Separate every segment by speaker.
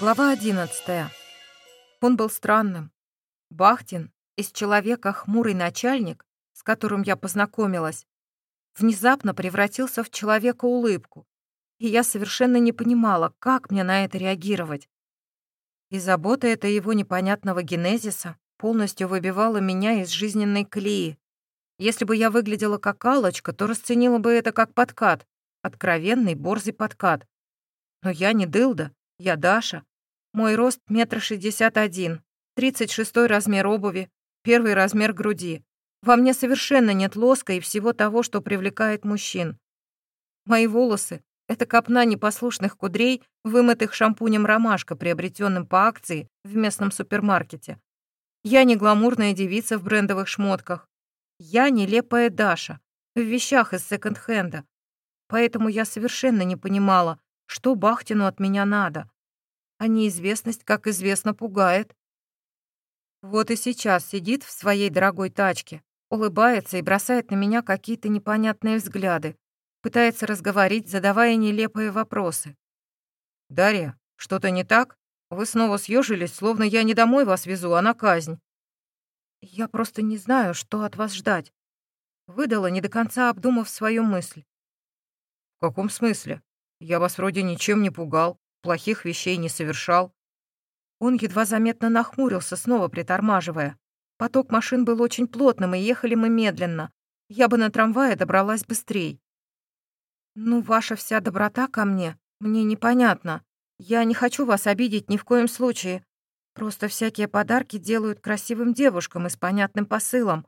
Speaker 1: Глава 11. Он был странным. Бахтин, из человека хмурый начальник, с которым я познакомилась, внезапно превратился в человека-улыбку, и я совершенно не понимала, как мне на это реагировать. И забота эта его непонятного генезиса полностью выбивала меня из жизненной колеи. Если бы я выглядела как алочка, то расценила бы это как подкат, откровенный борзый подкат. Но я не дылда, я Даша. Мой рост метр шестьдесят один, тридцать шестой размер обуви, первый размер груди. Во мне совершенно нет лоска и всего того, что привлекает мужчин. Мои волосы — это копна непослушных кудрей, вымытых шампунем «Ромашка», приобретенным по акции в местном супермаркете. Я не гламурная девица в брендовых шмотках. Я нелепая Даша в вещах из секонд-хенда. Поэтому я совершенно не понимала, что Бахтину от меня надо а неизвестность, как известно, пугает. Вот и сейчас сидит в своей дорогой тачке, улыбается и бросает на меня какие-то непонятные взгляды, пытается разговорить, задавая нелепые вопросы. «Дарья, что-то не так? Вы снова съежились, словно я не домой вас везу, а на казнь». «Я просто не знаю, что от вас ждать», — выдала, не до конца обдумав свою мысль. «В каком смысле? Я вас вроде ничем не пугал плохих вещей не совершал. Он едва заметно нахмурился, снова притормаживая. Поток машин был очень плотным, и ехали мы медленно. Я бы на трамвае добралась быстрей. «Ну, ваша вся доброта ко мне, мне непонятно. Я не хочу вас обидеть ни в коем случае. Просто всякие подарки делают красивым девушкам и с понятным посылом.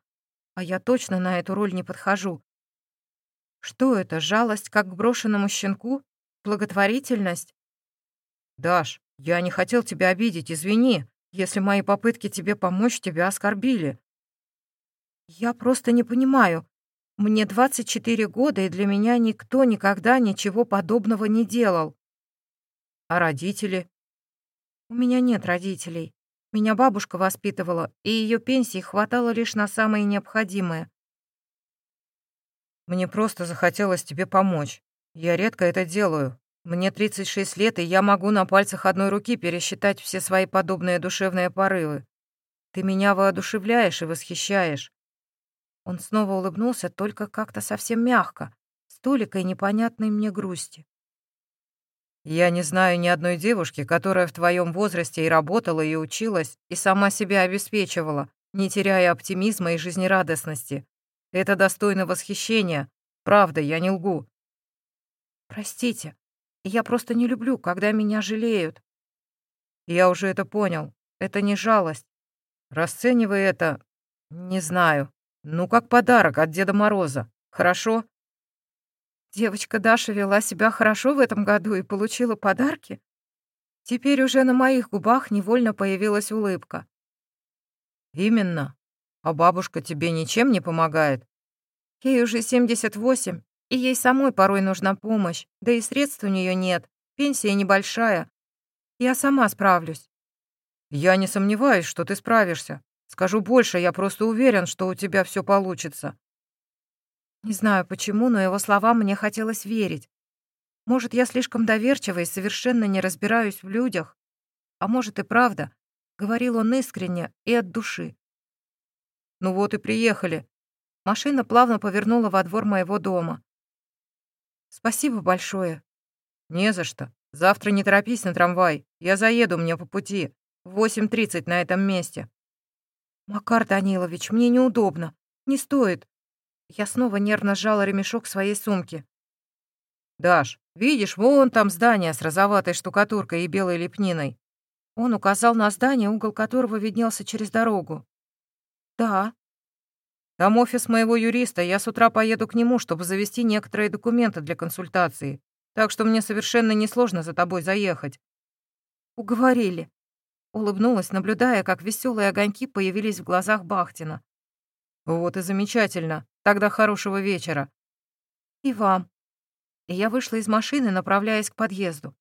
Speaker 1: А я точно на эту роль не подхожу. Что это, жалость как к брошенному щенку? Благотворительность? «Даш, я не хотел тебя обидеть, извини, если мои попытки тебе помочь тебя оскорбили». «Я просто не понимаю. Мне 24 года, и для меня никто никогда ничего подобного не делал». «А родители?» «У меня нет родителей. Меня бабушка воспитывала, и ее пенсии хватало лишь на самое необходимое». «Мне просто захотелось тебе помочь. Я редко это делаю, мне 36 лет, и я могу на пальцах одной руки пересчитать все свои подобные душевные порывы. Ты меня воодушевляешь и восхищаешь». Он снова улыбнулся, только как-то совсем мягко, с толикой непонятной мне грусти. «Я не знаю ни одной девушки, которая в твоем возрасте и работала, и училась, и сама себя обеспечивала, не теряя оптимизма и жизнерадостности. Это достойно восхищения. Правда, я не лгу». «Простите», я просто не люблю, когда меня жалеют. Я уже это понял. Это не жалость. Расценивай это, не знаю, ну как подарок от Деда Мороза. Хорошо? Девочка Даша вела себя хорошо в этом году и получила подарки. Теперь уже на моих губах невольно появилась улыбка. Именно. А бабушка тебе ничем не помогает? Ей уже 78, и ей самой порой нужна помощь, да и средств у нее нет, пенсия небольшая. Я сама справлюсь». «Я не сомневаюсь, что ты справишься. Скажу больше, я просто уверен, что у тебя все получится». Не знаю почему, но его словам мне хотелось верить. Может, я слишком доверчива и совершенно не разбираюсь в людях. А может, и правда. Говорил он искренне и от души. «Ну вот и приехали». Машина плавно повернула во двор моего дома. Спасибо большое. Не за что. Завтра не торопись на трамвай. Я заеду мне по пути. В 8.30 на этом месте. Макар Данилович, мне неудобно. Не стоит. Я снова нервно сжала ремешок своей сумки. «Даш, видишь, вон там здание с розоватой штукатуркой и белой лепниной». Он указал на здание, угол которого виднелся через дорогу. «Да», там офис моего юриста, я с утра поеду к нему, чтобы завести некоторые документы для консультации. Так что мне совершенно несложно за тобой заехать». «Уговорили», — улыбнулась, наблюдая, как веселые огоньки появились в глазах Бахтина. «Вот и замечательно. Тогда хорошего вечера». «И вам». И я вышла из машины, направляясь к подъезду.